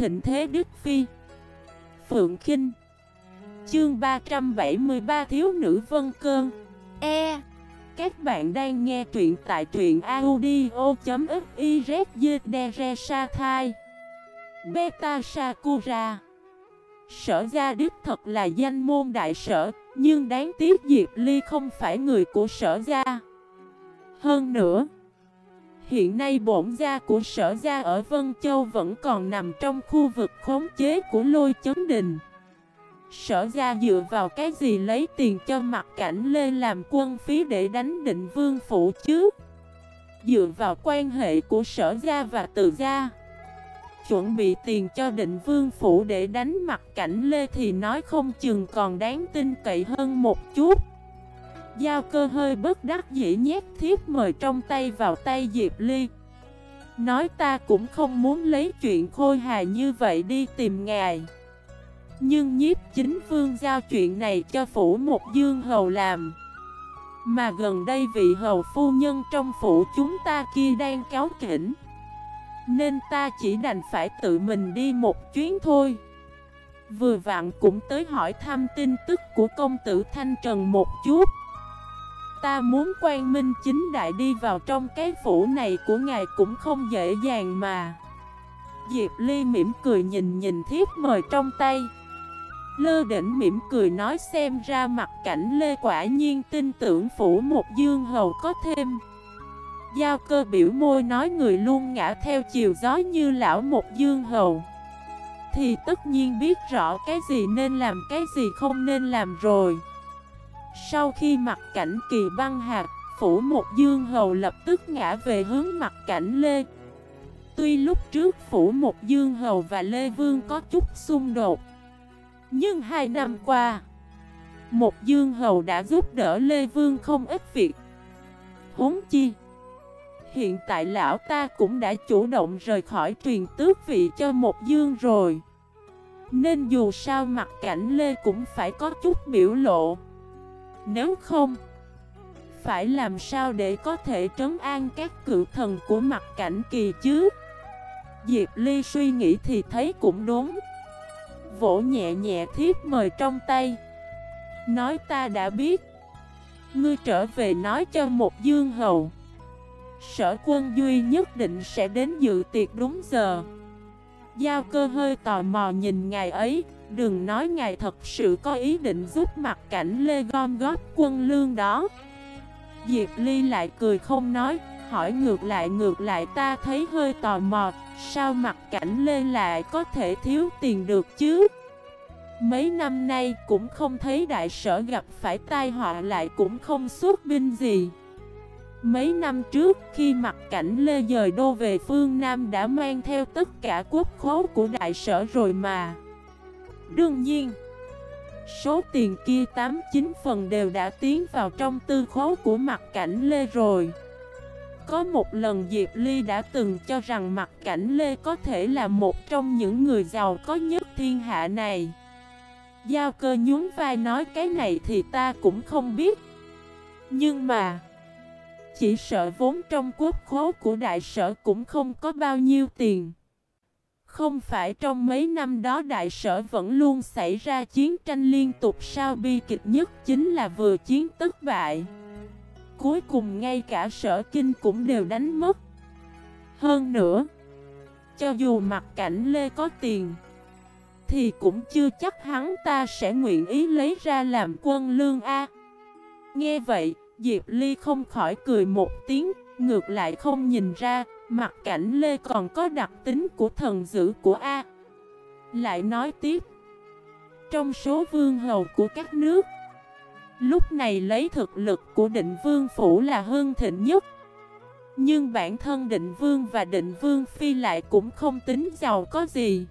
thịnh thế Đức Phi. Phượng Kinh. Chương 373 Thiếu nữ Vân Cơn. E. Các bạn đang nghe truyện tại truyện audio.xyz Beta Sakura. Sở gia đích thật là danh môn đại sở, Nhưng đáng tiếc Diệp Ly không phải người của sở gia. Hơn nữa Hiện nay bổn gia của sở gia ở Vân Châu vẫn còn nằm trong khu vực khống chế của lôi chấn đình. Sở gia dựa vào cái gì lấy tiền cho mặt cảnh lê làm quân phí để đánh định vương phủ chứ? Dựa vào quan hệ của sở gia và tự gia. Chuẩn bị tiền cho định vương phủ để đánh mặt cảnh lê thì nói không chừng còn đáng tin cậy hơn một chút. Giao cơ hơi bất đắc dĩ nhét thiếp mời trong tay vào tay Diệp Ly. Nói ta cũng không muốn lấy chuyện khôi hài như vậy đi tìm ngài. Nhưng nhiếp chính vương giao chuyện này cho phủ một dương hầu làm. Mà gần đây vị hầu phu nhân trong phủ chúng ta kia đang cáo kỉnh. Nên ta chỉ đành phải tự mình đi một chuyến thôi. Vừa vặn cũng tới hỏi thăm tin tức của công tử Thanh Trần một chút. Ta muốn quan minh chính đại đi vào trong cái phủ này của ngài cũng không dễ dàng mà. Diệp Ly mỉm cười nhìn nhìn thiếp mời trong tay. Lơ đỉnh mỉm cười nói xem ra mặt cảnh Lê quả nhiên tin tưởng phủ một dương hầu có thêm. Giao cơ biểu môi nói người luôn ngã theo chiều gió như lão một dương hầu. Thì tất nhiên biết rõ cái gì nên làm cái gì không nên làm rồi sau khi mặt cảnh kỳ băng hạt, phủ một dương hầu lập tức ngã về hướng mặt cảnh Lê. Tuy lúc trước phủ một dương hầu và Lê Vương có chút xung đột, nhưng hai năm qua, một dương hầu đã giúp đỡ Lê Vương không ít việc. Huống chi, hiện tại lão ta cũng đã chủ động rời khỏi truyền tước vị cho một dương rồi. Nên dù sao mặt cảnh Lê cũng phải có chút biểu lộ. Nếu không, Phải làm sao để có thể trấn an các cự thần của mặt cảnh kỳ chứ? Diệp Ly suy nghĩ thì thấy cũng đúng. Vỗ nhẹ nhẹ thiếp mời trong tay. Nói ta đã biết. Ngươi trở về nói cho một dương hầu. Sở quân duy nhất định sẽ đến dự tiệc đúng giờ. Giao cơ hơi tò mò nhìn ngày ấy. Đừng nói ngài thật sự có ý định giúp mặt cảnh Lê gom góp quân lương đó. Diệp Ly lại cười không nói, Hỏi ngược lại ngược lại ta thấy hơi tò mò, Sao mặt cảnh Lê lại có thể thiếu tiền được chứ? Mấy năm nay cũng không thấy đại sở gặp phải tai họa lại cũng không xuất binh gì. Mấy năm trước khi mặt cảnh Lê dời đô về phương Nam đã mang theo tất cả quốc khố của đại sở rồi mà. Đương nhiên, Số tiền kia 8-9 phần đều đã tiến vào trong tư khố của mặt cảnh Lê rồi. Có một lần Diệp Ly đã từng cho rằng mặt cảnh Lê có thể là một trong những người giàu có nhất thiên hạ này. Giao cơ nhún vai nói cái này thì ta cũng không biết. Nhưng mà, Chỉ sợ vốn trong quốc khố của đại sở cũng không có bao nhiêu tiền không phải trong mấy năm đó đại sở vẫn luôn xảy ra chiến tranh liên tục sao bi kịch nhất chính là vừa chiến tất bại. Cuối cùng ngay cả sở kinh cũng đều đánh mất. Hơn nữa, cho dù mặt cảnh Lê có tiền, thì cũng chưa chắc hắn ta sẽ nguyện ý lấy ra làm quân lương A. Nghe vậy, Diệp Ly không khỏi cười một tiếng, ngược lại không nhìn ra, Mặt cảnh Lê còn có đặc tính của thần dữ của A. Lại nói tiếp. Trong số vương hầu của các nước, Lúc này lấy thực lực của định vương phủ là hương thịnh nhất. Nhưng bản thân định vương và định vương phi lại cũng không tính giàu có gì.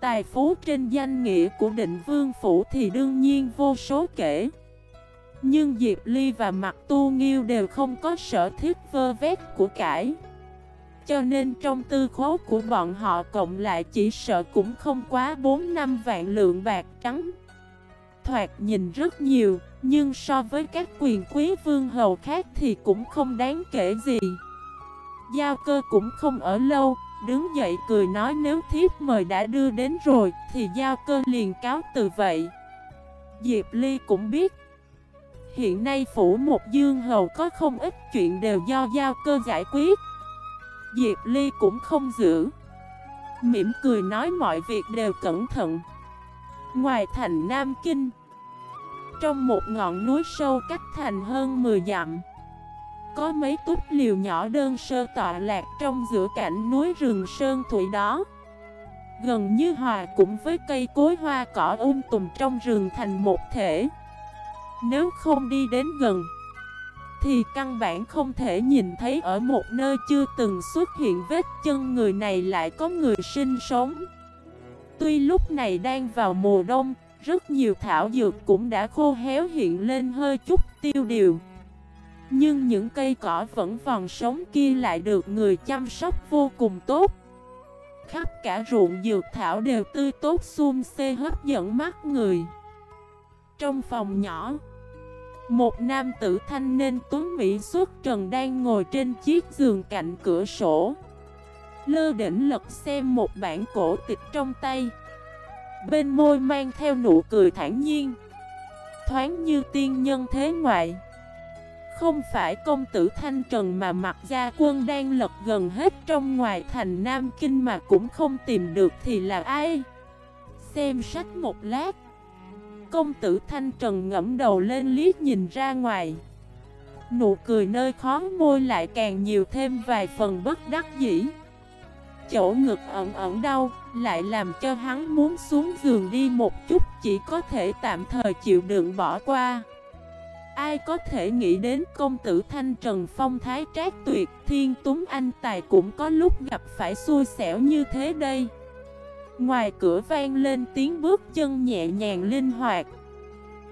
Tài phú trên danh nghĩa của định vương phủ thì đương nhiên vô số kể. Nhưng Diệp Ly và Mặt Tu Nghiêu đều không có sở thiết vơ vét của cải cho nên trong tư khố của bọn họ cộng lại chỉ sợ cũng không quá 4 năm vạn lượng bạc trắng. Thoạt nhìn rất nhiều, nhưng so với các quyền quý vương hầu khác thì cũng không đáng kể gì. Giao cơ cũng không ở lâu, Đứng dậy cười nói nếu thiếp mời đã đưa đến rồi Thì giao cơ liền cáo từ vậy. Diệp Ly cũng biết. Hiện nay phủ một dương hầu có không ít chuyện đều do giao cơ giải quyết. Diệp Ly cũng không giữ. Mỉm cười nói mọi việc đều cẩn thận. Ngoài thành Nam Kinh, Trong một ngọn núi sâu cách thành hơn 10 dặm, Có mấy túp liều nhỏ đơn sơ tọa lạc trong giữa cảnh núi rừng sơn thủy đó. Gần như hòa cũng với cây cối hoa cỏ um tùm trong rừng thành một thể. Nếu không đi đến gần thì căn bản không thể nhìn thấy ở một nơi chưa từng xuất hiện vết chân người này lại có người sinh sống. Tuy lúc này đang vào mùa đông, Rất nhiều thảo dược cũng đã khô héo hiện lên hơi chút tiêu điều. Nhưng những cây cỏ vẫn còn sống kia lại được người chăm sóc vô cùng tốt. Khắp cả ruộng dược thảo đều tươi tốt xum xê hấp dẫn mắt người. Trong phòng nhỏ một nam tử thanh nên tuấn Mỹ xuất trần đang ngồi trên chiếc giường cạnh cửa sổ. Lơ đỉnh lật xem một bản cổ tịch trong tay. Bên môi mang theo nụ cười thản nhiên. Thoáng như tiên nhân thế ngoại. Không phải công tử Thanh Trần mà mặc gia quân đang lật gần hết trong ngoài thành Nam Kinh mà cũng không tìm được thì là ai? Xem sách một lát. Công tử Thanh Trần ngẫm đầu lên liếc nhìn ra ngoài. Nụ cười nơi khó môi lại càng nhiều thêm vài phần bất đắc dĩ. Chỗ ngực ẩn ẩn đau, Lại làm cho hắn muốn xuống giường đi một chút, Chỉ có thể tạm thời chịu đựng bỏ qua. Ai có thể nghĩ đến công tử Thanh Trần Phong Thái Trác Tuyệt, Thiên Túng Anh Tài cũng có lúc gặp phải xui xẻo như thế đây. Ngoài cửa vang lên tiếng bước chân nhẹ nhàng linh hoạt.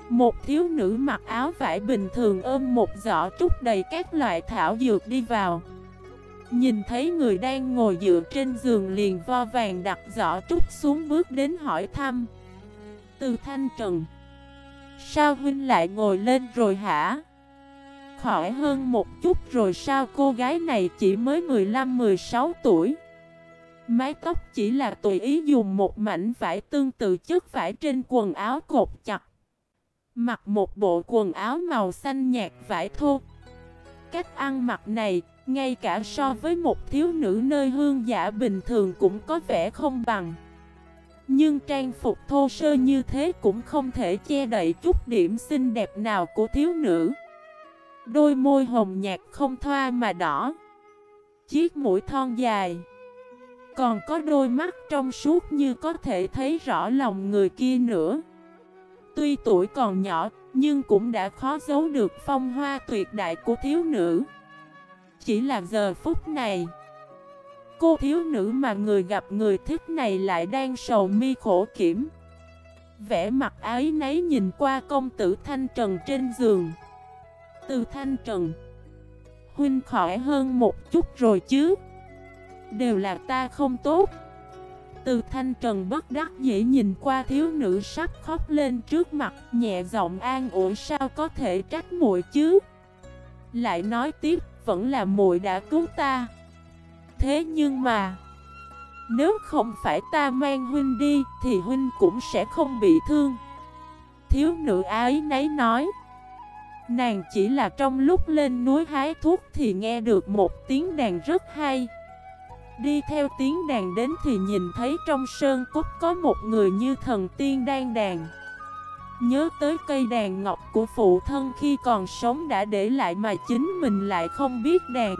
Một thiếu nữ mặc áo vải bình thường ôm một giỏ trúc đầy các loại thảo dược đi vào. Nhìn thấy người đang ngồi dựa trên giường liền vo vàng đặt giỏ trúc xuống bước đến hỏi thăm. Từ Thanh Trần. Sao huynh lại ngồi lên rồi hả? Khỏi hơn một chút rồi sao cô gái này chỉ mới 15-16 tuổi? Mái tóc chỉ là tùy ý dùng một mảnh vải tương tự chất vải trên quần áo cột chặt. Mặc một bộ quần áo màu xanh nhạt vải thô. Cách ăn mặc này, ngay cả so với một thiếu nữ nơi hương giả bình thường cũng có vẻ không bằng. Nhưng trang phục thô sơ như thế cũng không thể che đậy chút điểm xinh đẹp nào của thiếu nữ. Đôi môi hồng nhạt không thoa mà đỏ. Chiếc mũi thon dài. Còn có đôi mắt trong suốt như có thể thấy rõ lòng người kia nữa. Tuy tuổi còn nhỏ, nhưng cũng đã khó giấu được phong hoa tuyệt đại của thiếu nữ. Chỉ là giờ phút này, Cô thiếu nữ mà người gặp người thích này lại đang sầu mi khổ kiểm. Vẽ mặt ái nấy nhìn qua công tử Thanh Trần trên giường. Từ Thanh Trần, Huynh khỏe hơn một chút rồi chứ? Đều là ta không tốt. Từ Thanh Trần bất đắc dĩ nhìn qua thiếu nữ sắp khóc lên trước mặt, Nhẹ giọng an ủi, sao có thể trách muội chứ? Lại nói tiếp, vẫn là muội đã cứu ta. Thế nhưng mà, Nếu không phải ta mang huynh đi, Thì huynh cũng sẽ không bị thương. Thiếu nữ ái nấy nói, Nàng chỉ là trong lúc lên núi hái thuốc Thì nghe được một tiếng đàn rất hay. Đi theo tiếng đàn đến thì nhìn thấy trong sơn cốt có một người như thần tiên đang đàn. Nhớ tới cây đàn ngọc của phụ thân khi còn sống đã để lại mà chính mình lại không biết đàn.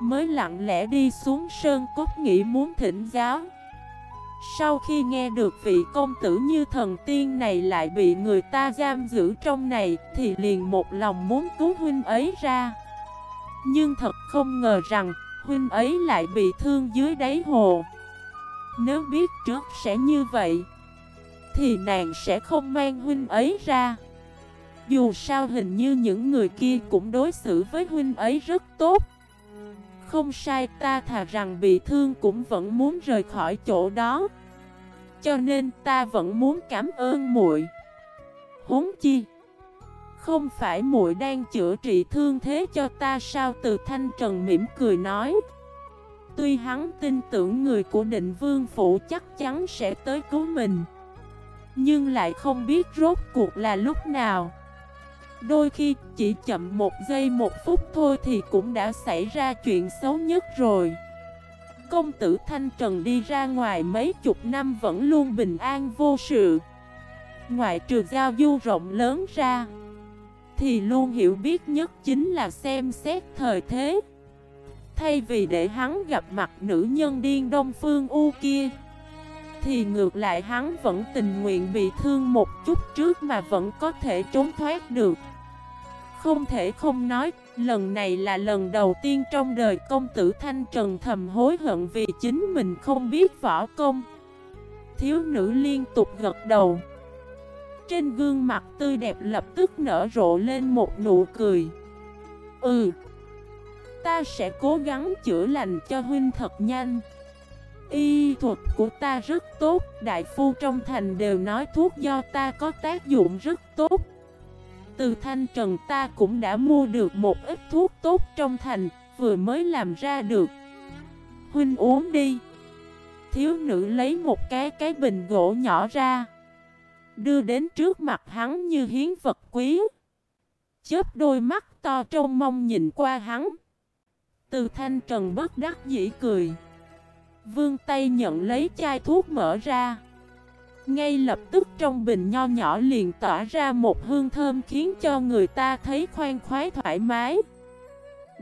Mới lặng lẽ đi xuống sơn cốt nghĩ muốn thỉnh giáo. Sau khi nghe được vị công tử như thần tiên này lại bị người ta giam giữ trong này Thì liền một lòng muốn cứu huynh ấy ra. Nhưng thật không ngờ rằng huynh ấy lại bị thương dưới đáy hồ. Nếu biết trước sẽ như vậy, Thì nàng sẽ không mang huynh ấy ra. Dù sao hình như những người kia cũng đối xử với huynh ấy rất tốt. Không sai, ta thà rằng bị thương cũng vẫn muốn rời khỏi chỗ đó. Cho nên ta vẫn muốn cảm ơn muội. Huống chi không phải muội đang chữa trị thương thế cho ta sao? Từ thanh trần mỉm cười nói. Tuy hắn tin tưởng người của định vương phủ chắc chắn sẽ tới cứu mình, Nhưng lại không biết rốt cuộc là lúc nào. Đôi khi chỉ chậm một giây một phút thôi thì cũng đã xảy ra chuyện xấu nhất rồi. Công tử Thanh Trần đi ra ngoài mấy chục năm vẫn luôn bình an vô sự. Ngoại trừ giao du rộng lớn ra thì luôn hiểu biết nhất chính là xem xét thời thế. Thay vì để hắn gặp mặt nữ nhân điên Đông Phương U kia Thì ngược lại hắn vẫn tình nguyện bị thương một chút trước mà vẫn có thể trốn thoát được. Không thể không nói, lần này là lần đầu tiên trong đời công tử Thanh Trần thầm hối hận vì chính mình không biết võ công. Thiếu nữ liên tục gật đầu. Trên gương mặt tươi đẹp lập tức nở rộ lên một nụ cười. Ừ Ta sẽ cố gắng chữa lành cho huynh thật nhanh. Y thuật của ta rất tốt, Đại phu trong thành đều nói thuốc do ta có tác dụng rất tốt. Từ thanh trần ta cũng đã mua được một ít thuốc tốt trong thành, Vừa mới làm ra được. Huynh uống đi. Thiếu nữ lấy một cái cái bình gỗ nhỏ ra. Đưa đến trước mặt hắn như hiến vật quý. Chớp đôi mắt to trông mong nhìn qua hắn. Từ thanh trần bất đắc dĩ cười. Vương tay nhận lấy chai thuốc mở ra. Ngay lập tức trong bình nho nhỏ liền tỏa ra một hương thơm khiến cho người ta thấy khoan khoái thoải mái.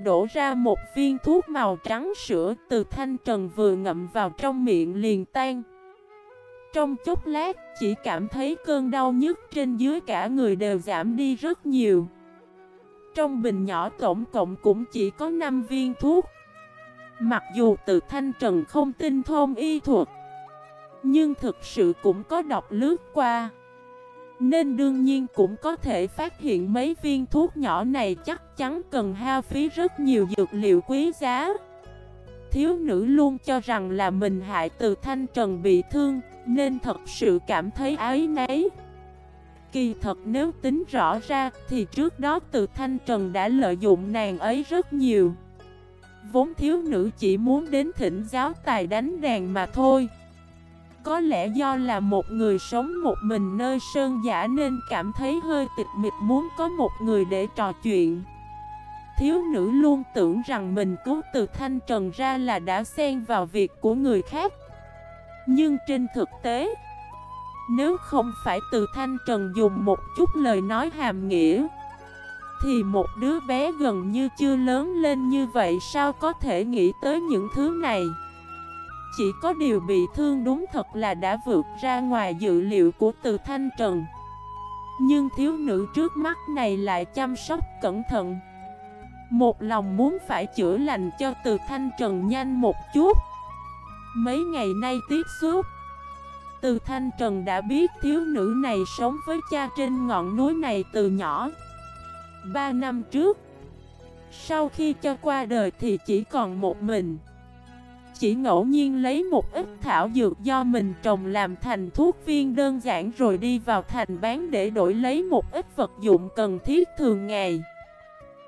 Đổ ra một viên thuốc màu trắng sữa từ thanh trần vừa ngậm vào trong miệng liền tan. Trong chốc lát, chỉ cảm thấy cơn đau nhức trên dưới cả người đều giảm đi rất nhiều. Trong bình nhỏ tổng cộng cũng chỉ có 5 viên thuốc. Mặc dù từ thanh trần không tin thông y thuật, Nhưng thực sự cũng có đọc lướt qua. Nên đương nhiên cũng có thể phát hiện mấy viên thuốc nhỏ này chắc chắn cần hao phí rất nhiều dược liệu quý giá. Thiếu nữ luôn cho rằng là mình hại từ thanh trần bị thương, Nên thật sự cảm thấy ái nấy Kỳ thật nếu tính rõ ra thì trước đó từ Thanh Trần đã lợi dụng nàng ấy rất nhiều. Vốn thiếu nữ chỉ muốn đến thỉnh giáo tài đánh đàn mà thôi. Có lẽ do là một người sống một mình nơi sơn giả nên cảm thấy hơi tịch mịch muốn có một người để trò chuyện. Thiếu nữ luôn tưởng rằng mình cứu từ Thanh Trần ra là đã xen vào việc của người khác. Nhưng trên thực tế, nếu không phải từ Thanh Trần dùng một chút lời nói hàm nghĩa, Thì một đứa bé gần như chưa lớn lên như vậy sao có thể nghĩ tới những thứ này? Chỉ có điều bị thương đúng thật là đã vượt ra ngoài dự liệu của từ Thanh Trần. Nhưng thiếu nữ trước mắt này lại chăm sóc cẩn thận một lòng muốn phải chữa lành cho từ Thanh Trần nhanh một chút. Mấy ngày nay tiếp xúc. Từ Thanh Trần đã biết thiếu nữ này sống với cha trên ngọn núi này từ nhỏ. Ba năm trước, Sau khi cho qua đời thì chỉ còn một mình. Chỉ ngẫu nhiên lấy một ít thảo dược do mình trồng làm thành thuốc viên đơn giản rồi đi vào thành bán để đổi lấy một ít vật dụng cần thiết thường ngày.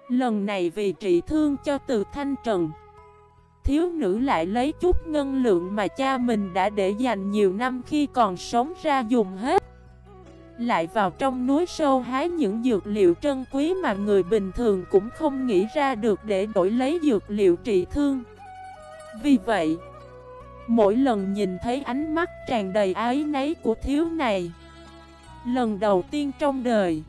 Lần này vì trị thương cho từ Thanh Trần. Thiếu nữ lại lấy chút ngân lượng mà cha mình đã để dành nhiều năm khi còn sống ra dùng hết. Lại vào trong núi sâu hái những dược liệu trân quý mà người bình thường cũng không nghĩ ra được để đổi lấy dược liệu trị thương. Vì vậy, mỗi lần nhìn thấy ánh mắt tràn đầy ái nấy của thiếu này Lần đầu tiên trong đời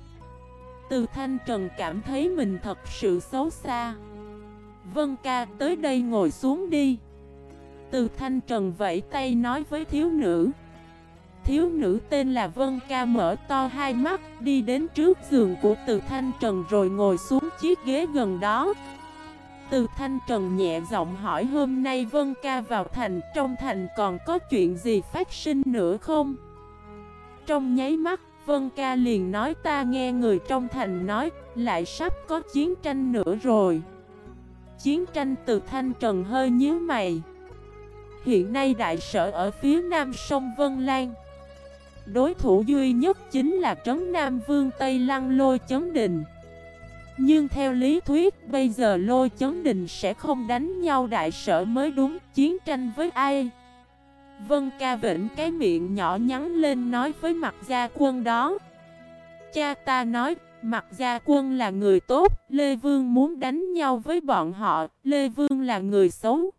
từ Thanh Trần cảm thấy mình thật sự xấu xa. Vân ca, tới đây ngồi xuống đi. Từ thanh trần vẫy tay nói với thiếu nữ. Thiếu nữ tên là Vân ca mở to hai mắt, Đi đến trước giường của từ thanh trần rồi ngồi xuống chiếc ghế gần đó. Từ thanh trần nhẹ giọng hỏi, hôm nay Vân ca vào thành, Trong thành còn có chuyện gì phát sinh nữa không? Trong nháy mắt Vân ca liền nói ta nghe người trong thành nói, Lại sắp có chiến tranh nữa rồi. Chiến tranh từ Thanh Trần hơi nhíu mày. Hiện nay đại sở ở phía nam sông Vân Lan. Đối thủ duy nhất chính là Trấn Nam Vương Tây Lăng Lôi Chấn Đình Nhưng theo lý thuyết, bây giờ lôi chấn đình sẽ không đánh nhau đại sở mới đúng, chiến tranh với ai? Vân ca vĩnh cái miệng nhỏ nhắn lên nói với mặt gia quân đó. Cha ta nói, mặt gia quân là người tốt, Lê Vương muốn đánh nhau với bọn họ, Lê Vương là người xấu.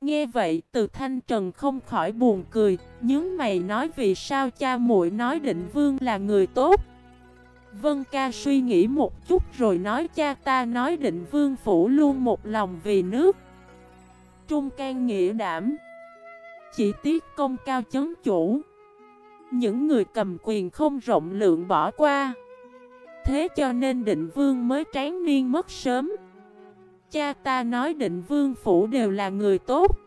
Nghe vậy, từ thanh trần không khỏi buồn cười nhưng mày nói vì sao cha muội nói định vương là người tốt. Vân ca suy nghĩ một chút rồi nói cha ta nói định vương phủ luôn một lòng vì nước. Trung can nghĩa đảm. Chỉ tiếc công cao chấn chủ. Những người cầm quyền không rộng lượng bỏ qua. Thế cho nên định vương mới tráng niên mất sớm. Cha ta nói định vương phủ đều là người tốt.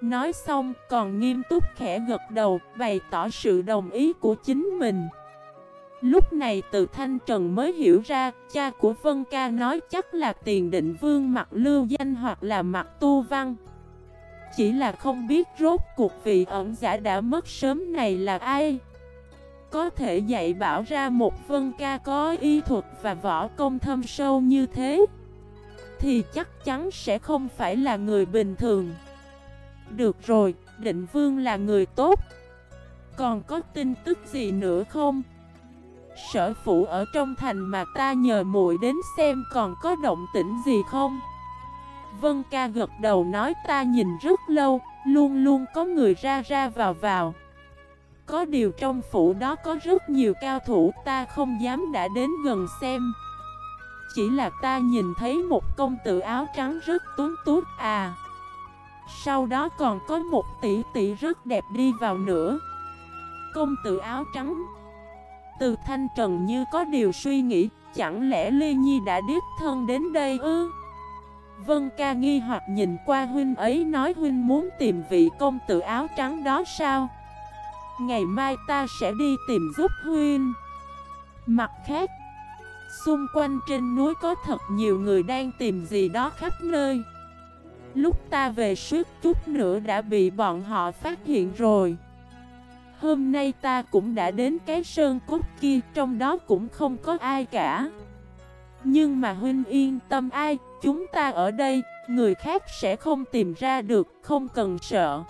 Nói xong còn nghiêm túc khẽ gật đầu, Bày tỏ sự đồng ý của chính mình. Lúc này từ Thanh Trần mới hiểu ra, Cha của Vân Ca nói chắc là tiền định vương mặt lưu danh hoặc là mặt tu văn. Chỉ là không biết rốt cuộc vị ẩn giả đã mất sớm này là ai. Có thể dạy bảo ra một Vân Ca có y thuật và võ công thâm sâu như thế Thì chắc chắn sẽ không phải là người bình thường. Được rồi, định vương là người tốt. Còn có tin tức gì nữa không? Sở phụ ở trong thành mà ta nhờ muội đến xem còn có động tĩnh gì không? Vân ca gật đầu nói ta nhìn rất lâu, Luôn luôn có người ra ra vào vào. Có điều trong phủ đó có rất nhiều cao thủ, ta không dám đã đến gần xem. Chỉ là ta nhìn thấy một công tử áo trắng rất tuấn tút à. Sau đó còn có một tỷ tỷ rất đẹp đi vào nữa. Công tử áo trắng. Từ thanh trần như có điều suy nghĩ, Chẳng lẽ Lê Nhi đã điếc thân đến đây ư? Vân ca nghi hoặc nhìn qua huynh ấy nói huynh muốn tìm vị công tử áo trắng đó sao? Ngày mai ta sẽ đi tìm giúp huynh. Mặt khác, Xung quanh trên núi có thật nhiều người đang tìm gì đó khắp nơi. Lúc ta về suốt chút nữa đã bị bọn họ phát hiện rồi. Hôm nay ta cũng đã đến cái sơn cốt kia, Trong đó cũng không có ai cả. Nhưng mà huynh yên tâm ai, Chúng ta ở đây, Người khác sẽ không tìm ra được, Không cần sợ.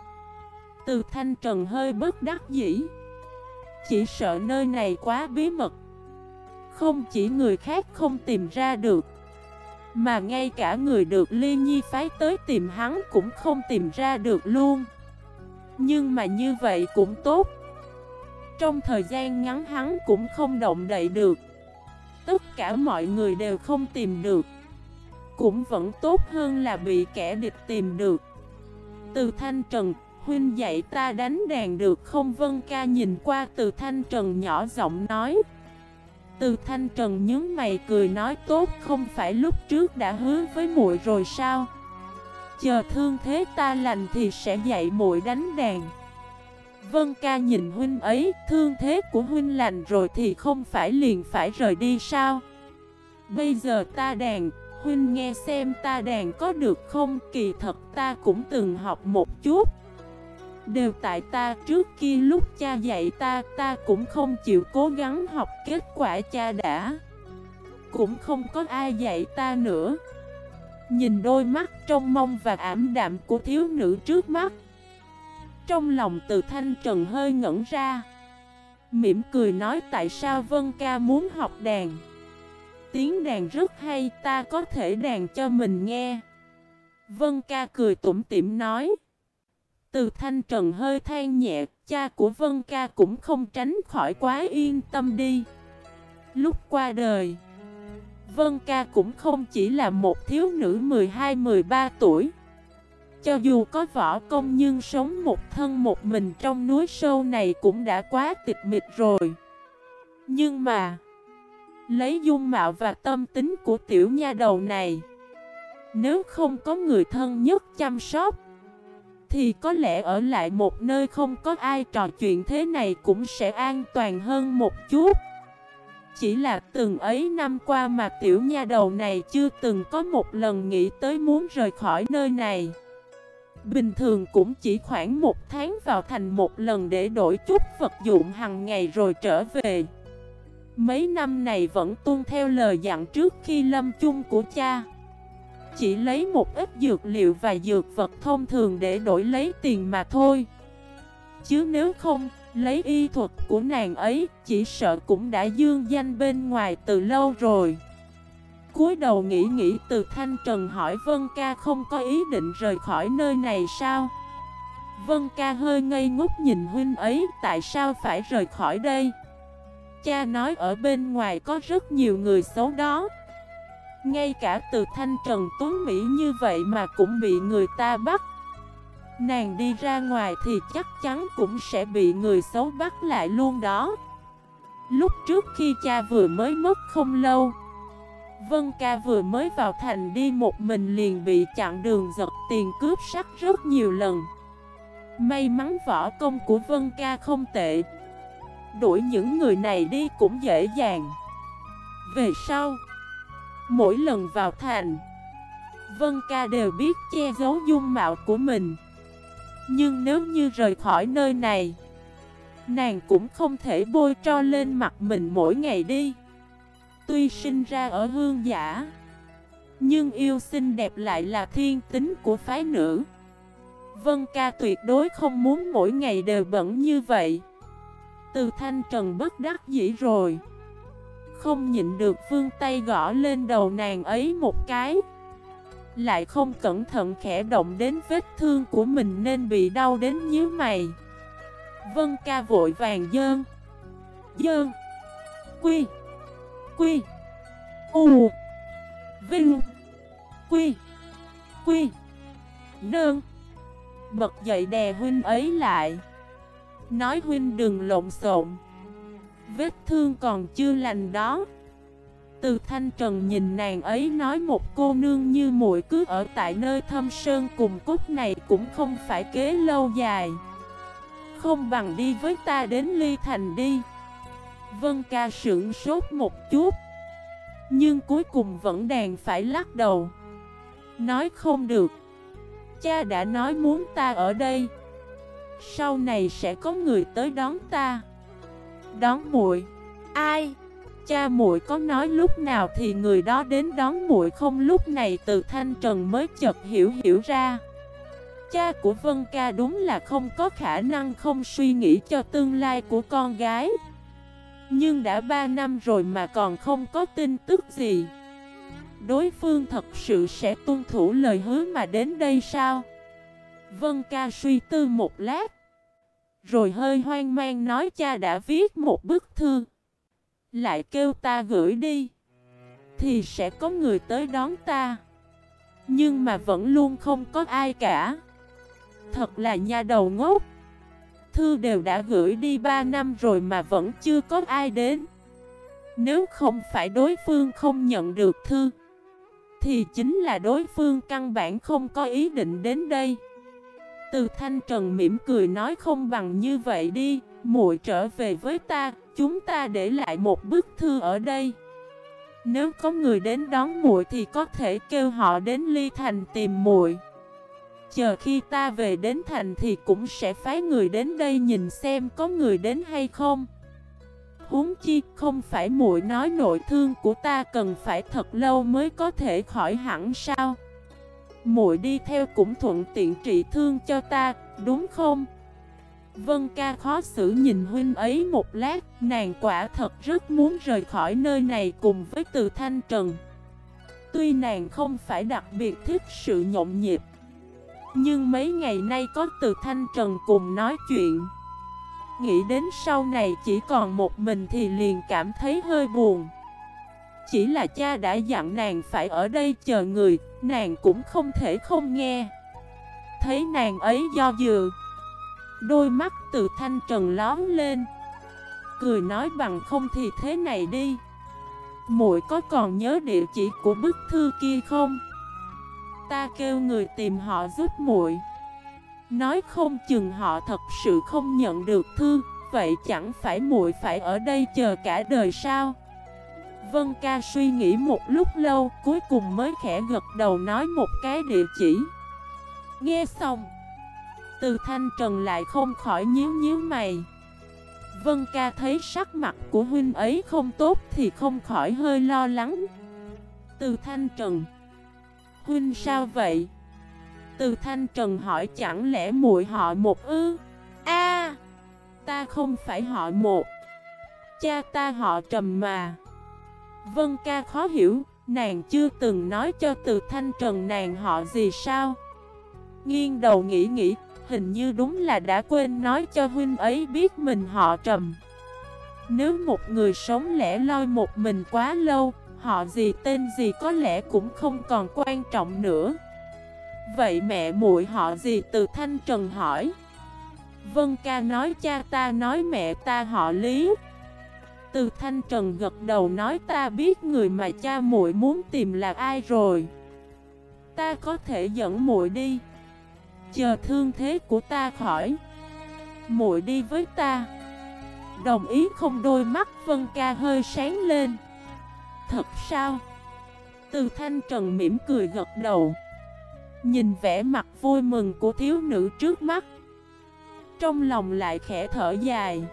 Từ thanh trần hơi bất đắc dĩ. Chỉ sợ nơi này quá bí mật. Không chỉ người khác không tìm ra được, Mà ngay cả người được ly Nhi phái tới tìm hắn cũng không tìm ra được luôn. Nhưng mà như vậy cũng tốt. Trong thời gian ngắn hắn cũng không động đậy được. Tất cả mọi người đều không tìm được. Cũng vẫn tốt hơn là bị kẻ địch tìm được. Từ Thanh Trần, huynh dạy ta đánh đàn được không? Vân ca nhìn qua từ Thanh Trần nhỏ giọng nói. Từ Thanh Trần nhớ mày cười nói tốt không phải lúc trước đã hứa với muội rồi sao? Chờ thương thế ta lành thì sẽ dạy muội đánh đàn. Vân ca nhìn huynh ấy, thương thế của huynh lành rồi thì không phải liền phải rời đi sao? Bây giờ ta đàn, huynh nghe xem ta đàn có được không? Kỳ thật ta cũng từng học một chút. Đều tại ta trước kia lúc cha dạy ta, ta cũng không chịu cố gắng học kết quả cha đã. Cũng không có ai dạy ta nữa. Nhìn đôi mắt trong mong và ảm đạm của thiếu nữ trước mắt trong lòng từ thanh trần hơi ngẩn ra. Mỉm cười nói tại sao Vân ca muốn học đàn? Tiếng đàn rất hay, ta có thể đàn cho mình nghe. Vân ca cười tủm tỉm nói. Từ thanh trần hơi than nhẹ, Cha của Vân ca cũng không tránh khỏi quá yên tâm đi. Lúc qua đời, Vân ca cũng không chỉ là một thiếu nữ 12-13 tuổi cho dù có võ công nhưng sống một thân một mình trong núi sâu này cũng đã quá tịch mịch rồi. Nhưng mà, lấy dung mạo và tâm tính của tiểu nha đầu này, nếu không có người thân nhất chăm sóc, thì có lẽ ở lại một nơi không có ai trò chuyện thế này cũng sẽ an toàn hơn một chút. Chỉ là từng ấy năm qua mà tiểu nha đầu này chưa từng có một lần nghĩ tới muốn rời khỏi nơi này. Bình thường cũng chỉ khoảng một tháng vào thành một lần để đổi chút vật dụng hàng ngày rồi trở về. Mấy năm này vẫn tuân theo lời dặn trước khi lâm chung của cha. Chỉ lấy một ít dược liệu và dược vật thông thường để đổi lấy tiền mà thôi. Chứ nếu không, lấy y thuật của nàng ấy Chỉ sợ cũng đã dương danh bên ngoài từ lâu rồi cúi đầu nghĩ nghĩ, từ Thanh Trần hỏi, Vân Ca không có ý định rời khỏi nơi này sao? Vân Ca hơi ngây ngốc nhìn huynh ấy, Tại sao phải rời khỏi đây? Cha nói ở bên ngoài có rất nhiều người xấu đó. Ngay cả từ Thanh Trần Tuấn Mỹ như vậy mà cũng bị người ta bắt. Nàng đi ra ngoài thì chắc chắn cũng sẽ bị người xấu bắt lại luôn đó. Lúc trước khi cha vừa mới mất không lâu Vân ca vừa mới vào thành đi một mình liền bị chặn đường giật tiền cướp sắc rất nhiều lần. May mắn võ công của Vân ca không tệ. Đuổi những người này đi cũng dễ dàng. Về sau, Mỗi lần vào thành, Vân ca đều biết che giấu dung mạo của mình. Nhưng nếu như rời khỏi nơi này, Nàng cũng không thể bôi cho lên mặt mình mỗi ngày đi. Tuy sinh ra ở hương giả, Nhưng yêu xinh đẹp lại là thiên tính của phái nữ. Vân ca tuyệt đối không muốn mỗi ngày đều bẩn như vậy. Từ thanh trần bất đắc dĩ rồi. Không nhịn được phương tay gõ lên đầu nàng ấy một cái. Lại không cẩn thận khẽ động đến vết thương của mình nên bị đau đến nhíu mày. Vân ca vội vàng dơn. Dơn. Quy. Quy. U. Vinh. Quy. Quy. Nương. Bật dậy đè huynh ấy lại. Nói huynh đừng lộn xộn. Vết thương còn chưa lành đó. Từ thanh trần nhìn nàng ấy nói một cô nương như muội cứ ở tại nơi thâm sơn cùng cốt này cũng không phải kế lâu dài. Không bằng đi với ta đến ly thành đi. Vân ca sững sốt một chút. Nhưng cuối cùng vẫn đàn phải lắc đầu. Nói không được. Cha đã nói muốn ta ở đây. Sau này sẽ có người tới đón ta. Đón muội. Ai? Cha muội có nói lúc nào thì người đó đến đón muội không? Lúc này từ thanh trần mới chợt hiểu hiểu ra. Cha của Vân Ca đúng là không có khả năng không suy nghĩ cho tương lai của con gái. Nhưng đã 3 năm rồi mà còn không có tin tức gì. Đối phương thật sự sẽ tuân thủ lời hứa mà đến đây sao? Vân ca suy tư một lát, Rồi hơi hoang mang nói cha đã viết một bức thư. Lại kêu ta gửi đi, Thì sẽ có người tới đón ta. Nhưng mà vẫn luôn không có ai cả. Thật là nha đầu ngốc. Thư đều đã gửi đi 3 năm rồi mà vẫn chưa có ai đến. Nếu không phải đối phương không nhận được thư, Thì chính là đối phương căn bản không có ý định đến đây. Từ thanh trần mỉm cười nói không bằng như vậy đi, muội trở về với ta, Chúng ta để lại một bức thư ở đây. Nếu có người đến đón muội thì có thể kêu họ đến ly thành tìm muội. Chờ khi ta về đến thành thì cũng sẽ phái người đến đây nhìn xem có người đến hay không Huống chi không phải muội nói nội thương của ta cần phải thật lâu mới có thể khỏi hẳn sao muội đi theo cũng thuận tiện trị thương cho ta, đúng không? Vân ca khó xử nhìn huynh ấy một lát, nàng quả thật rất muốn rời khỏi nơi này cùng với từ thanh trần. Tuy nàng không phải đặc biệt thích sự nhộn nhịp, nhưng mấy ngày nay có từ thanh trần cùng nói chuyện. Nghĩ đến sau này chỉ còn một mình thì liền cảm thấy hơi buồn. Chỉ là cha đã dặn nàng phải ở đây chờ người, nàng cũng không thể không nghe. Thấy nàng ấy do dự, đôi mắt từ thanh trần lóm lên. Cười nói bằng không thì thế này đi. muội có còn nhớ địa chỉ của bức thư kia không? Ta kêu người tìm họ giúp muội. Nói không chừng họ thật sự không nhận được thư, vậy chẳng phải muội phải ở đây chờ cả đời sao? Vân ca suy nghĩ một lúc lâu, cuối cùng mới khẽ gật đầu nói một cái địa chỉ. Nghe xong, từ thanh trần lại không khỏi nhíu nhíu mày. Vân ca thấy sắc mặt của huynh ấy không tốt thì không khỏi hơi lo lắng Từ thanh trần Huynh sao vậy? Từ thanh trần hỏi chẳng lẽ muội họ một ư? A, ta không phải họ một Cha ta họ trầm mà Vân ca khó hiểu Nàng chưa từng nói cho từ thanh trần nàng họ gì sao Nghiêng đầu nghĩ nghĩ Hình như đúng là đã quên nói cho huynh ấy biết mình họ trầm Nếu một người sống lẻ loi một mình quá lâu Họ gì, tên gì có lẽ cũng không còn quan trọng nữa. Vậy mẹ muội họ gì? Từ thanh trần hỏi. Vân ca nói cha, ta nói mẹ, ta họ lý. Từ thanh trần gật đầu nói, ta biết người mà cha muội muốn tìm là ai rồi. Ta có thể dẫn muội đi. Chờ thương thế của ta khỏi. Muội đi với ta. Đồng ý không? Đôi mắt Vân ca hơi sáng lên. Thật sao? Từ thanh trần mỉm cười gật đầu. Nhìn vẻ mặt vui mừng của thiếu nữ trước mắt. Trong lòng lại khẽ thở dài.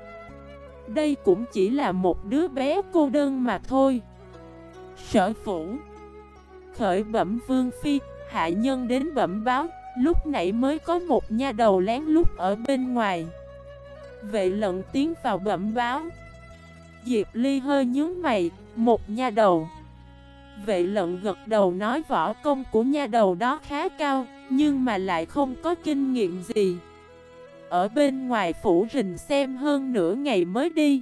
Đây cũng chỉ là một đứa bé cô đơn mà thôi. Sở phủ. Khởi bẩm vương phi, Hạ nhân đến bẩm báo. Lúc nãy mới có một nha đầu lén lút ở bên ngoài. Vệ lận tiến vào bẩm báo. Diệp Ly hơi nhướng mày, Một nha đầu Vệ lận gật đầu nói võ công của nha đầu đó khá cao, Nhưng mà lại không có kinh nghiệm gì ở bên ngoài phủ rình xem hơn nửa ngày mới đi.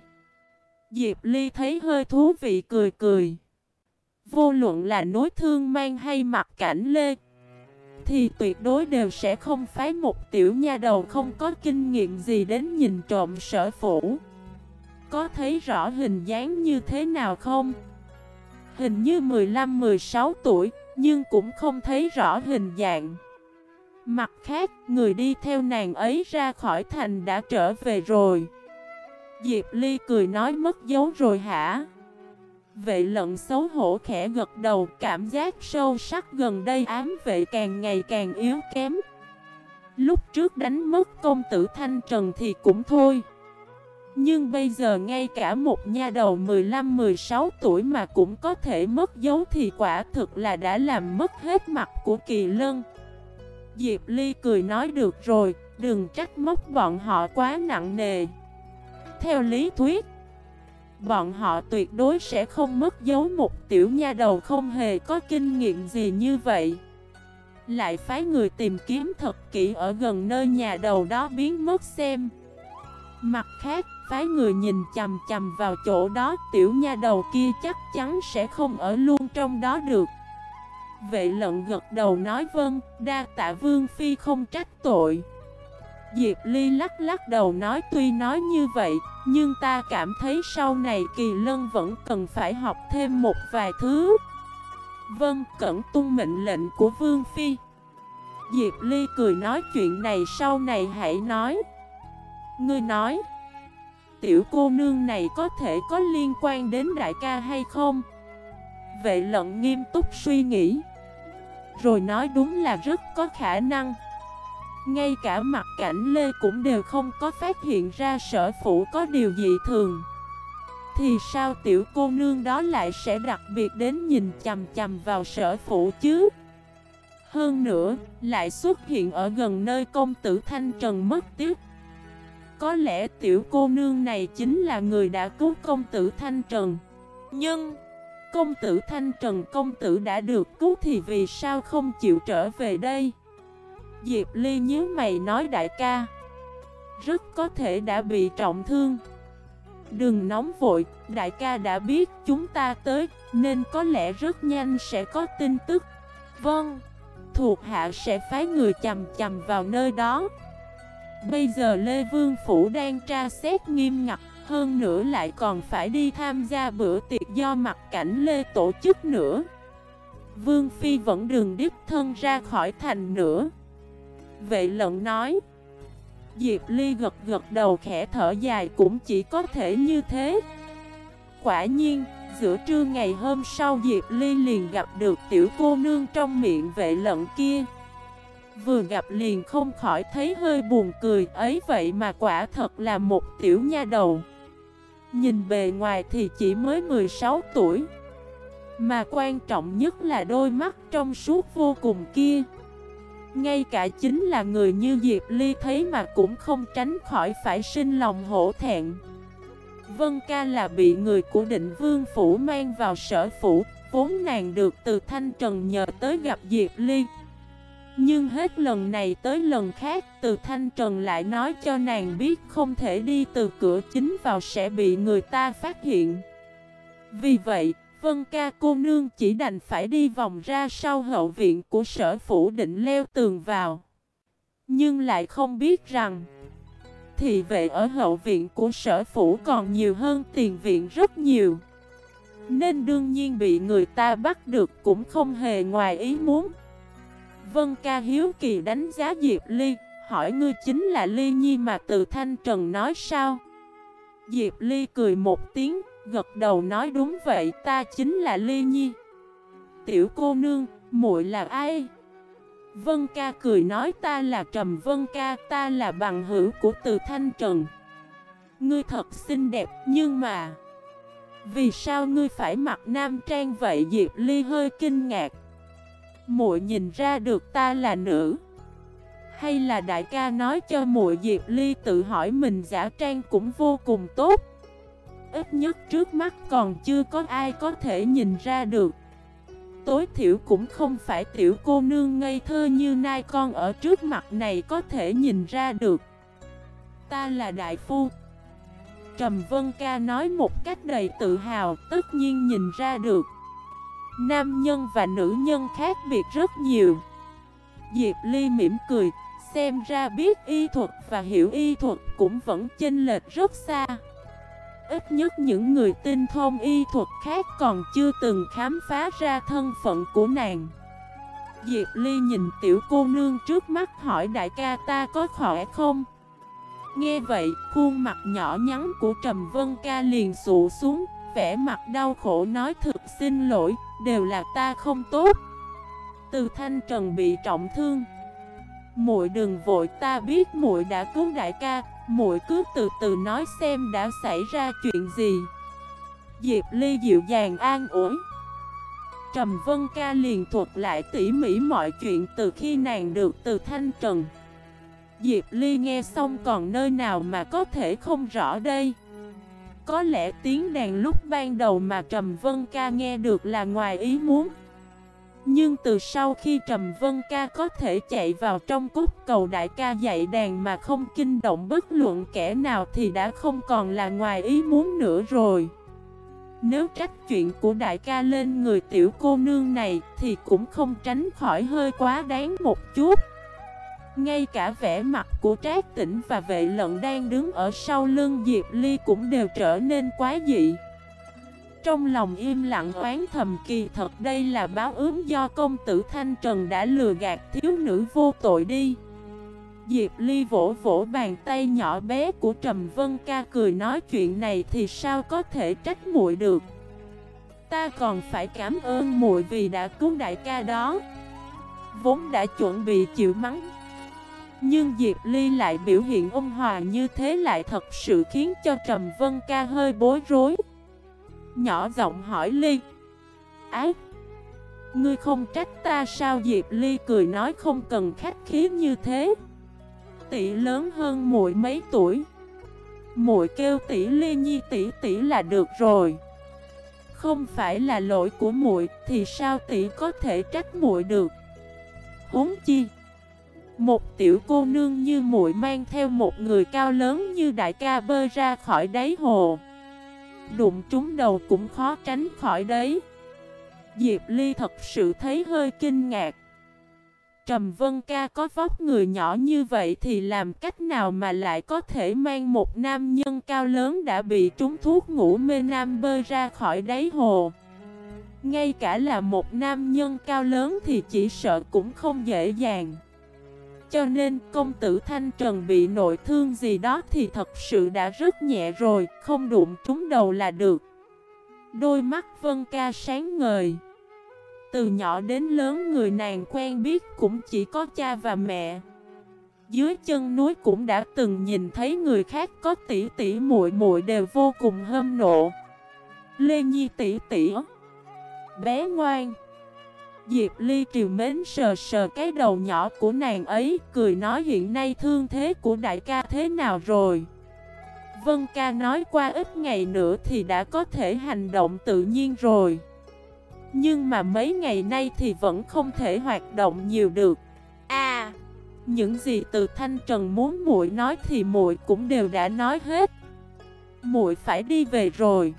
Diệp Ly thấy hơi thú vị cười cười. Vô luận là nối thương mang hay mặt cảnh lê, Thì tuyệt đối đều sẽ không phái một tiểu nha đầu không có kinh nghiệm gì đến nhìn trộm sở phủ có thấy rõ hình dáng như thế nào không? Hình như 15-16 tuổi Nhưng cũng không thấy rõ hình dạng Mặt khác, người đi theo nàng ấy ra khỏi thành đã trở về rồi. Diệp Ly cười nói mất dấu rồi hả? Vệ lận xấu hổ khẽ gật đầu cảm giác sâu sắc gần đây ám vệ càng ngày càng yếu kém. Lúc trước đánh mất công tử Thanh Trần thì cũng thôi. Nhưng bây giờ ngay cả một nha đầu 15-16 tuổi mà cũng có thể mất dấu thì quả thực là đã làm mất hết mặt của kỳ lân. Diệp Ly cười nói được rồi, đừng trách móc bọn họ quá nặng nề. Theo lý thuyết, bọn họ tuyệt đối sẽ không mất dấu một tiểu nha đầu không hề có kinh nghiệm gì như vậy. Lại phái người tìm kiếm thật kỹ ở gần nơi nhà đầu đó biến mất xem. Mặt khác, phái người nhìn chầm chầm vào chỗ đó tiểu nha đầu kia chắc chắn sẽ không ở luôn trong đó được. Vệ lận gật đầu nói vâng, đa tạ vương phi không trách tội. Diệp Ly lắc lắc đầu nói tuy nói như vậy, nhưng ta cảm thấy sau này kỳ lân vẫn cần phải học thêm một vài thứ. Vâng, cẩn tung mệnh lệnh của vương phi. Diệp Ly cười nói chuyện này sau này hãy nói. Ngươi nói, tiểu cô nương này có thể có liên quan đến đại ca hay không? Vệ lận nghiêm túc suy nghĩ. Rồi nói đúng là rất có khả năng Ngay cả mặt cảnh Lê cũng đều không có phát hiện ra sở phủ có điều gì thường Thì sao tiểu cô nương đó lại sẽ đặc biệt đến nhìn chầm chầm vào sở phủ chứ Hơn nữa, lại xuất hiện ở gần nơi công tử Thanh Trần mất tiếc có lẽ tiểu cô nương này chính là người đã cứu công tử Thanh Trần. Nhưng Công tử Thanh Trần công tử đã được cứu thì vì sao không chịu trở về đây? Diệp Ly nhớ mày nói đại ca. Rất có thể đã bị trọng thương. Đừng nóng vội, đại ca đã biết chúng ta tới Nên có lẽ rất nhanh sẽ có tin tức. Vâng, thuộc hạ sẽ phái người chầm chầm vào nơi đó. Bây giờ Lê Vương Phủ đang tra xét nghiêm ngặt hơn nữa lại còn phải đi tham gia bữa tiệc do mặt cảnh Lê tổ chức nữa. Vương Phi vẫn đường đích thân ra khỏi thành nữa. Vệ lận nói Diệp Ly gật gật đầu khẽ thở dài cũng chỉ có thể như thế. Quả nhiên, giữa trưa ngày hôm sau Diệp Ly liền gặp được tiểu cô nương trong miệng vệ lận kia. Vừa gặp liền không khỏi thấy hơi buồn cười, ấy vậy mà quả thật là một tiểu nha đầu. Nhìn bề ngoài thì chỉ mới 16 tuổi, Mà quan trọng nhất là đôi mắt trong suốt vô cùng kia. Ngay cả chính là người như Diệp Ly thấy mà cũng không tránh khỏi phải sinh lòng hổ thẹn. Vân ca là bị người của định vương phủ mang vào sở phủ, Vốn nàng được từ Thanh Trần nhờ tới gặp Diệp Ly. Nhưng hết lần này tới lần khác Từ Thanh Trần lại nói cho nàng biết không thể đi từ cửa chính vào sẽ bị người ta phát hiện. Vì vậy, Vân ca cô nương chỉ đành phải đi vòng ra sau hậu viện của sở phủ định leo tường vào. Nhưng lại không biết rằng Thị vệ ở hậu viện của sở phủ còn nhiều hơn tiền viện rất nhiều. Nên đương nhiên bị người ta bắt được cũng không hề ngoài ý muốn. Vân ca hiếu kỳ đánh giá Diệp Ly Hỏi ngươi chính là Ly Nhi mà từ Thanh Trần nói sao? Diệp Ly cười một tiếng Gật đầu nói đúng vậy ta chính là Ly Nhi. Tiểu cô nương, muội là ai? Vân ca cười nói ta là Trầm Vân ca Ta là bằng hữu của từ Thanh Trần. Ngươi thật xinh đẹp nhưng mà vì sao ngươi phải mặc nam trang vậy? Diệp Ly hơi kinh ngạc. Muội nhìn ra được ta là nữ? Hay là đại ca nói cho muội Diệp Ly tự hỏi mình giả trang cũng vô cùng tốt? Ít nhất trước mắt còn chưa có ai có thể nhìn ra được. Tối thiểu cũng không phải tiểu cô nương ngây thơ như nai con ở trước mặt này có thể nhìn ra được. Ta là đại phu. Trầm Vân Ca nói một cách đầy tự hào, tất nhiên nhìn ra được. Nam nhân và nữ nhân khác biệt rất nhiều. Diệp Ly mỉm cười, xem ra biết y thuật và hiểu y thuật cũng vẫn chênh lệch rất xa. Ít nhất những người tinh thông y thuật khác còn chưa từng khám phá ra thân phận của nàng. Diệp Ly nhìn tiểu cô nương trước mắt hỏi đại ca ta có khỏe không? Nghe vậy, khuôn mặt nhỏ nhắn của Trầm Vân Ca liền sụ xuống, vẻ mặt đau khổ nói thực xin lỗi, đều là ta không tốt. Từ Thanh Trần bị trọng thương. Muội đừng vội, ta biết muội đã cứu đại ca, muội cứ từ từ nói xem đã xảy ra chuyện gì. Diệp Ly dịu dàng an ủi. Trầm Vân Ca liền thuật lại tỉ mỉ mọi chuyện từ khi nàng được từ Thanh Trần. Diệp Ly nghe xong còn nơi nào mà có thể không rõ đây có lẽ tiếng đàn lúc ban đầu mà Trầm Vân Ca nghe được là ngoài ý muốn. Nhưng từ sau khi Trầm Vân Ca có thể chạy vào trong cốt cầu đại ca dạy đàn mà không kinh động bất luận kẻ nào thì đã không còn là ngoài ý muốn nữa rồi. Nếu trách chuyện của đại ca lên người tiểu cô nương này thì cũng không tránh khỏi hơi quá đáng một chút ngay cả vẻ mặt của Trác Tĩnh và vệ lận đang đứng ở sau lưng Diệp Ly cũng đều trở nên quá dị. Trong lòng im lặng oán thầm kỳ thật đây là báo ứng do công tử Thanh Trần đã lừa gạt thiếu nữ vô tội đi. Diệp Ly vỗ vỗ bàn tay nhỏ bé của Trầm Vân Ca cười nói chuyện này thì sao có thể trách muội được. Ta còn phải cảm ơn muội vì đã cứu đại ca đó. Vốn đã chuẩn bị chịu mắng. Nhưng Diệp Ly lại biểu hiện ôn hòa như thế lại thật sự khiến cho Trầm Vân Ca hơi bối rối. Nhỏ giọng hỏi Ly Ác Ngươi không trách ta sao? Diệp Ly cười nói, không cần khách khí như thế. Tỷ lớn hơn muội mấy tuổi. Muội kêu tỷ Ly Nhi, tỷ tỷ là được rồi. Không phải là lỗi của muội, thì sao tỷ có thể trách muội được? Huống chi một tiểu cô nương như muội mang theo một người cao lớn như đại ca bơi ra khỏi đáy hồ. Đụng trúng đầu cũng khó tránh khỏi đấy. Diệp Ly thật sự thấy hơi kinh ngạc. Trầm Vân Ca có vóc người nhỏ như vậy thì làm cách nào mà lại có thể mang một nam nhân cao lớn đã bị trúng thuốc ngủ mê nam bơi ra khỏi đáy hồ? Ngay cả là một nam nhân cao lớn thì chỉ sợ cũng không dễ dàng cho nên công tử Thanh Trần bị nội thương gì đó thì thật sự đã rất nhẹ rồi, không đụng trúng đầu là được. Đôi mắt Vân Ca sáng ngời. Từ nhỏ đến lớn người nàng quen biết cũng chỉ có cha và mẹ Dưới chân núi cũng đã từng nhìn thấy người khác có tỷ tỷ muội muội đều vô cùng hâm nộ Lê Nhi tỷ tỷ Bé ngoan Diệp Ly triều mến sờ sờ cái đầu nhỏ của nàng ấy, Cười nói hiện nay thương thế của đại ca thế nào rồi? Vân ca nói qua ít ngày nữa thì đã có thể hành động tự nhiên rồi. Nhưng mà mấy ngày nay thì vẫn không thể hoạt động nhiều được. À Những gì từ Thanh Trần muốn muội nói thì muội cũng đều đã nói hết. Muội phải đi về rồi.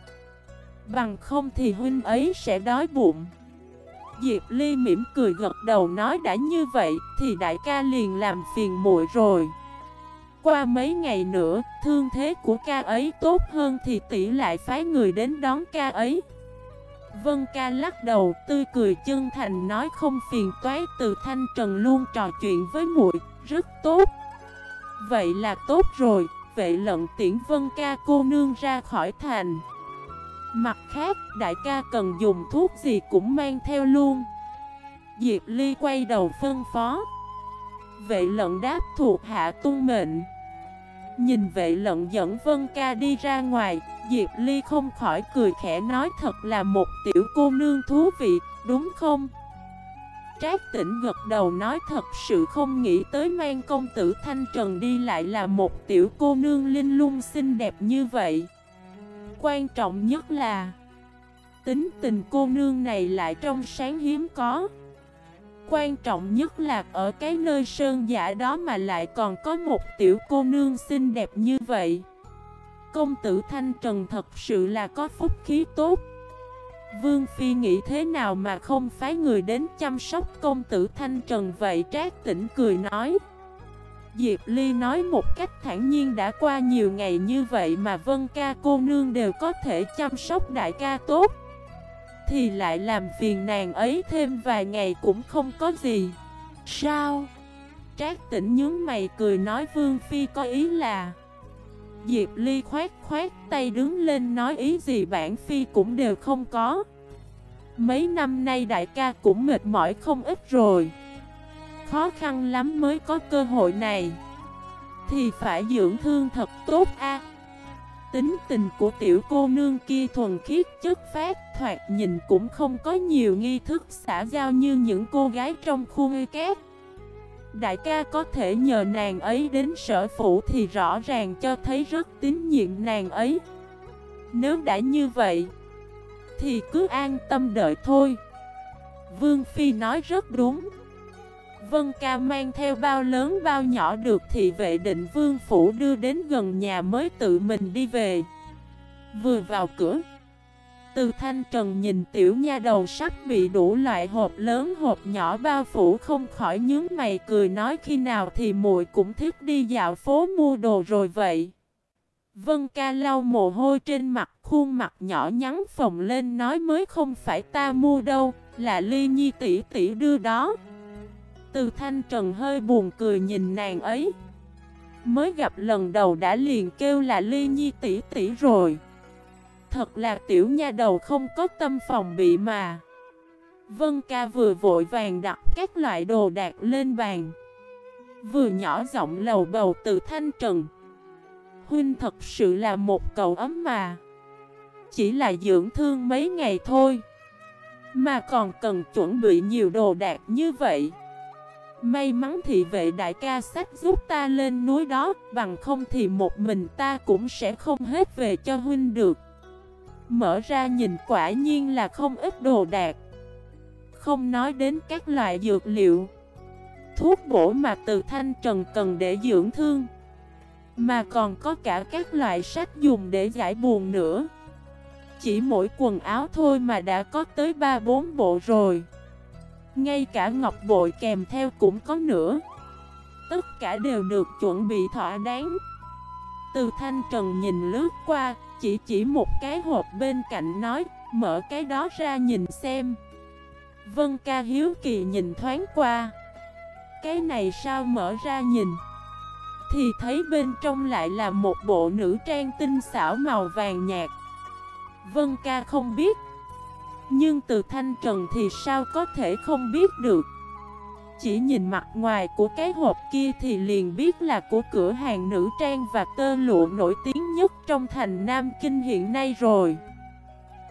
Bằng không thì huynh ấy sẽ đói bụng. Diệp Ly mỉm cười gật đầu nói đã như vậy thì đại ca liền làm phiền muội rồi. Qua mấy ngày nữa, thương thế của ca ấy tốt hơn thì tỷ lại phái người đến đón ca ấy. Vân ca lắc đầu, tươi cười chân thành nói không phiền toái từ thanh trần luôn trò chuyện với muội rất tốt. Vậy là tốt rồi, vậy lận tiễn vân ca cô nương ra khỏi thành. Mặt khác, đại ca cần dùng thuốc gì cũng mang theo luôn. Diệp Ly quay đầu phân phó. Vệ lận đáp thuộc hạ tuân mệnh. Nhìn vệ lận dẫn Vân Ca đi ra ngoài Diệp Ly không khỏi cười khẽ nói thật là một tiểu cô nương thú vị, đúng không? Trác tỉnh gật đầu nói thật sự không nghĩ tới mang công tử Thanh Trần đi lại là một tiểu cô nương linh lung xinh đẹp như vậy quan trọng nhất là Tính tình cô nương này lại trong sáng hiếm có. Quan trọng nhất là ở cái nơi sơn giả đó mà lại còn có một tiểu cô nương xinh đẹp như vậy. Công tử Thanh Trần thật sự là có phúc khí tốt. Vương Phi nghĩ thế nào mà không phái người đến chăm sóc công tử Thanh Trần vậy? Trác tỉnh cười nói. Diệp Ly nói một cách thản nhiên, đã qua nhiều ngày như vậy mà Vân ca cô nương đều có thể chăm sóc đại ca tốt, Thì lại làm phiền nàng ấy thêm vài ngày cũng không có gì. Sao? Trác tỉnh nhướng mày cười nói, Vương Phi có ý là Diệp Ly khoát khoát tay đứng lên nói, ý gì bản Phi cũng đều không có. Mấy năm nay đại ca cũng mệt mỏi không ít rồi khó khăn lắm mới có cơ hội này. Thì phải dưỡng thương thật tốt a. Tính tình của tiểu cô nương kia thuần khiết chất phát Thoạt nhìn cũng không có nhiều nghi thức xã giao như những cô gái trong khu ngư kép Đại ca có thể nhờ nàng ấy đến sở phủ thì rõ ràng cho thấy rất tín nhiệm nàng ấy. Nếu đã như vậy, Thì cứ an tâm đợi thôi. Vương Phi nói rất đúng. Vân Ca mang theo bao lớn bao nhỏ được thị vệ định vương phủ đưa đến gần nhà mới tự mình đi về. Vừa vào cửa, Từ thanh trần nhìn tiểu nha đầu sắp bị đủ loại hộp lớn hộp nhỏ bao phủ không khỏi nhướng mày cười nói khi nào thì muội cũng thích đi dạo phố mua đồ rồi vậy. Vân ca lau mồ hôi trên mặt, khuôn mặt nhỏ nhắn phồng lên nói mới không phải ta mua đâu, Là ly nhi tỷ tỷ đưa đó từ thanh trần hơi buồn cười nhìn nàng ấy. Mới gặp lần đầu đã liền kêu là ly nhi tỷ tỷ rồi. Thật là tiểu nha đầu không có tâm phòng bị mà. Vân ca vừa vội vàng đặt các loại đồ đạc lên bàn. Vừa nhỏ giọng lầu bầu từ thanh trần. Huynh thật sự là một cậu ấm mà. Chỉ là dưỡng thương mấy ngày thôi. Mà còn cần chuẩn bị nhiều đồ đạc như vậy. May mắn thị vệ đại ca sách giúp ta lên núi đó, Bằng không thì một mình ta cũng sẽ không hết về cho huynh được. Mở ra nhìn quả nhiên là không ít đồ đạc. Không nói đến các loại dược liệu. Thuốc bổ mà từ thanh trần cần để dưỡng thương. Mà còn có cả các loại sách dùng để giải buồn nữa. Chỉ mỗi quần áo thôi mà đã có tới 3-4 bộ rồi ngay cả ngọc bội kèm theo cũng có nữa. Tất cả đều được chuẩn bị thỏa đáng. Từ thanh trần nhìn lướt qua, Chỉ chỉ một cái hộp bên cạnh nói, Mở cái đó ra nhìn xem. Vân ca hiếu kỳ nhìn thoáng qua. Cái này sao mở ra nhìn? Thì thấy bên trong lại là một bộ nữ trang tinh xảo màu vàng nhạt. Vân ca không biết nhưng từ Thanh Trần thì sao có thể không biết được? Chỉ nhìn mặt ngoài của cái hộp kia thì liền biết là của cửa hàng nữ trang và tơ lụa nổi tiếng nhất trong thành Nam Kinh hiện nay rồi.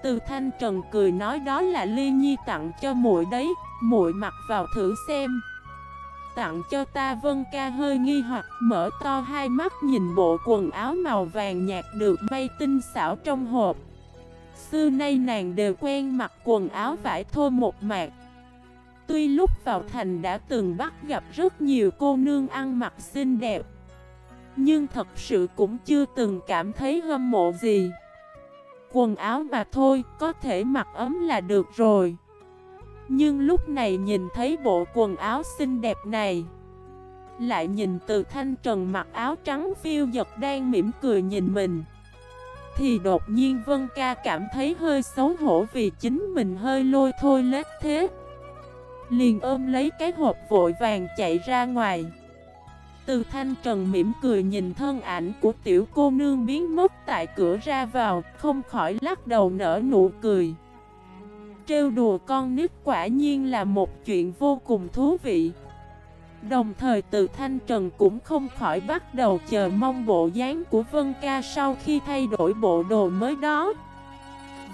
Từ Thanh Trần cười nói đó là Ly Nhi tặng cho muội đấy, muội mặc vào thử xem. Tặng cho ta Vân ca hơi nghi hoặc mở to hai mắt nhìn bộ quần áo màu vàng nhạt được may tinh xảo trong hộp. Xưa nay nàng đều quen mặc quần áo vải thô một mạc. Tuy lúc vào thành đã từng bắt gặp rất nhiều cô nương ăn mặc xinh đẹp Nhưng thật sự cũng chưa từng cảm thấy hâm mộ gì. Quần áo mà thôi, có thể mặc ấm là được rồi. Nhưng lúc này nhìn thấy bộ quần áo xinh đẹp này Lại nhìn từ thanh trần mặc áo trắng phiêu giật đang mỉm cười nhìn mình. Thì đột nhiên Vân Ca cảm thấy hơi xấu hổ vì chính mình hơi lôi thôi lết thế. Liền ôm lấy cái hộp vội vàng chạy ra ngoài. Từ thanh trần mỉm cười nhìn thân ảnh của tiểu cô nương biến mất tại cửa ra vào, Không khỏi lắc đầu nở nụ cười. Trêu đùa con nít quả nhiên là một chuyện vô cùng thú vị. Đồng thời từ Thanh Trần cũng không khỏi bắt đầu chờ mong bộ dáng của Vân Ca sau khi thay đổi bộ đồ mới đó.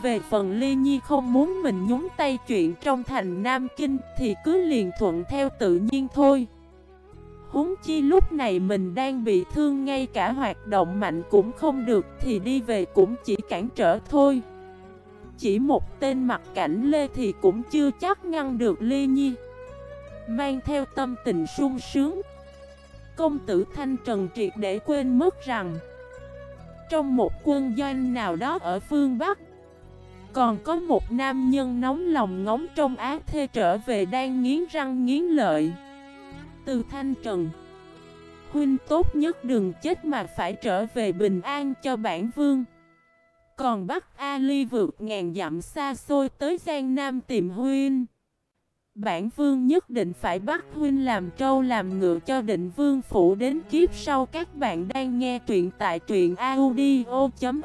Về phần Ly Nhi không muốn mình nhúng tay chuyện trong thành Nam Kinh thì cứ liền thuận theo tự nhiên thôi. Huống chi lúc này mình đang bị thương ngay cả hoạt động mạnh cũng không được thì đi về cũng chỉ cản trở thôi. Chỉ một tên mặt cảnh Lê thì cũng chưa chắc ngăn được ly Nhi. Mang theo tâm tình sung sướng. Công tử Thanh Trần triệt để quên mất rằng, Trong một quân doanh nào đó ở phương Bắc, Còn có một nam nhân nóng lòng ngóng trong ác thê trở về đang nghiến răng nghiến lợi. Từ Thanh Trần, Huynh tốt nhất đừng chết mà phải trở về bình an cho bản vương. Còn bắt Ali vượt ngàn dặm xa xôi tới Giang Nam tìm Huynh. Bản vương nhất định phải bắt Huynh làm trâu làm ngựa cho định vương phủ đến kiếp sau. Các bạn đang nghe truyện tại truyện audio.fif